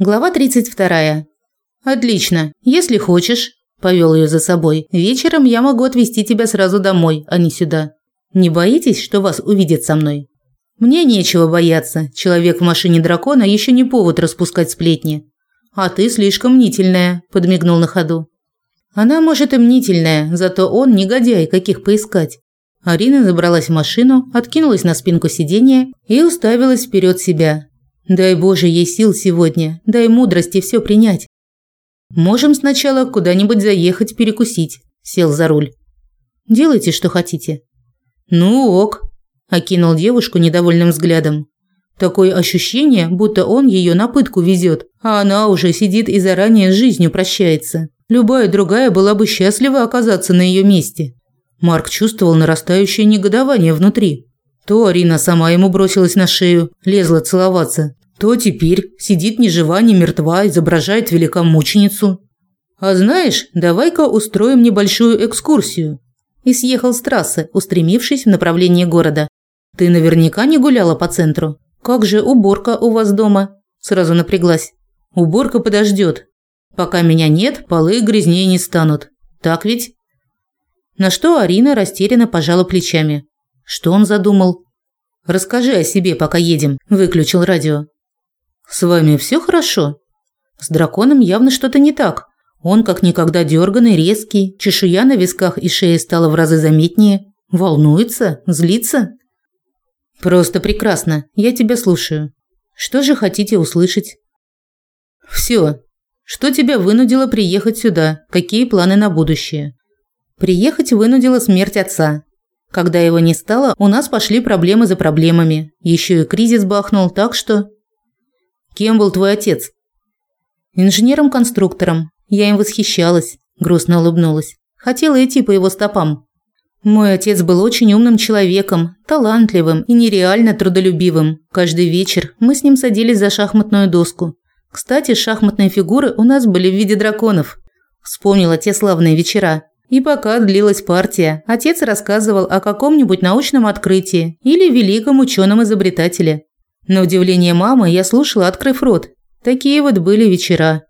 Глава 32. Отлично. Если хочешь, повел ее за собой. Вечером я могу отвезти тебя сразу домой, а не сюда. Не боитесь, что вас увидят со мной? Мне нечего бояться. Человек в машине дракона еще не повод распускать сплетни. А ты слишком мнительная, подмигнул на ходу. Она может и мнительная, зато он негодяй, каких поискать. Арина забралась в машину, откинулась на спинку сиденья и уставилась вперед себя. Дай Боже ей сил сегодня, дай мудрости все принять. Можем сначала куда-нибудь заехать перекусить, сел за руль. Делайте, что хотите. Ну ок, окинул девушку недовольным взглядом. Такое ощущение, будто он ее на пытку везет, а она уже сидит и заранее с жизнью прощается. Любая другая была бы счастлива оказаться на ее месте. Марк чувствовал нарастающее негодование внутри. То Арина сама ему бросилась на шею, лезла целоваться, то теперь сидит ни жива, ни мертва, изображает великомученицу. А знаешь, давай-ка устроим небольшую экскурсию. И съехал с трассы, устремившись в направлении города. Ты наверняка не гуляла по центру. Как же уборка у вас дома? Сразу напряглась. Уборка подождет. Пока меня нет, полы грязнее не станут. Так ведь? На что Арина растерянно пожала плечами. Что он задумал? Расскажи о себе, пока едем, выключил радио. С вами все хорошо? С драконом явно что-то не так. Он как никогда дерганный, резкий, чешуя на висках и шее стала в разы заметнее. Волнуется? Злится? Просто прекрасно. Я тебя слушаю. Что же хотите услышать? Все. Что тебя вынудило приехать сюда? Какие планы на будущее? Приехать вынудила смерть отца. Когда его не стало, у нас пошли проблемы за проблемами. Еще и кризис бахнул, так что Кем был твой отец? Инженером-конструктором. Я им восхищалась, грустно улыбнулась. Хотела идти по его стопам. Мой отец был очень умным человеком, талантливым и нереально трудолюбивым. Каждый вечер мы с ним садились за шахматную доску. Кстати, шахматные фигуры у нас были в виде драконов. Вспомнила те славные вечера. И пока длилась партия, отец рассказывал о каком-нибудь научном открытии или великом ученом-изобретателе. На удивление мамы я слушала, открыв рот. Такие вот были вечера.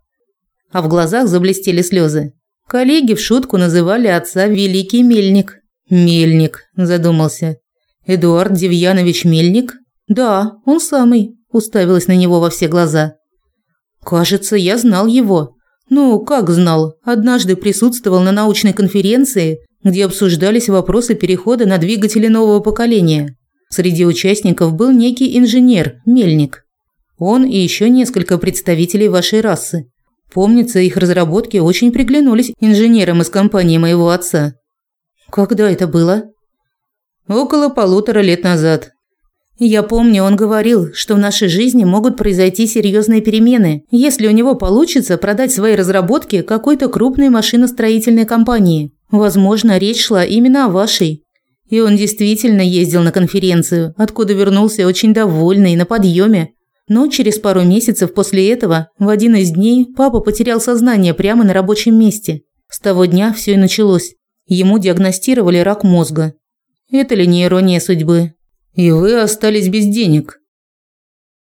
А в глазах заблестели слезы. Коллеги в шутку называли отца Великий Мельник. Мельник, задумался. Эдуард Девьянович Мельник? Да, он самый. Уставилась на него во все глаза. Кажется, я знал его. Ну, как знал? Однажды присутствовал на научной конференции, где обсуждались вопросы перехода на двигатели нового поколения. Среди участников был некий инженер, Мельник. Он и еще несколько представителей вашей расы. Помнится, их разработки очень приглянулись инженерам из компании моего отца. Когда это было? Около полутора лет назад. Я помню, он говорил, что в нашей жизни могут произойти серьезные перемены, если у него получится продать свои разработки какой-то крупной машиностроительной компании. Возможно, речь шла именно о вашей. И он действительно ездил на конференцию, откуда вернулся очень довольный, на подъеме. Но через пару месяцев после этого, в один из дней, папа потерял сознание прямо на рабочем месте. С того дня все и началось. Ему диагностировали рак мозга. Это ли не ирония судьбы? И вы остались без денег.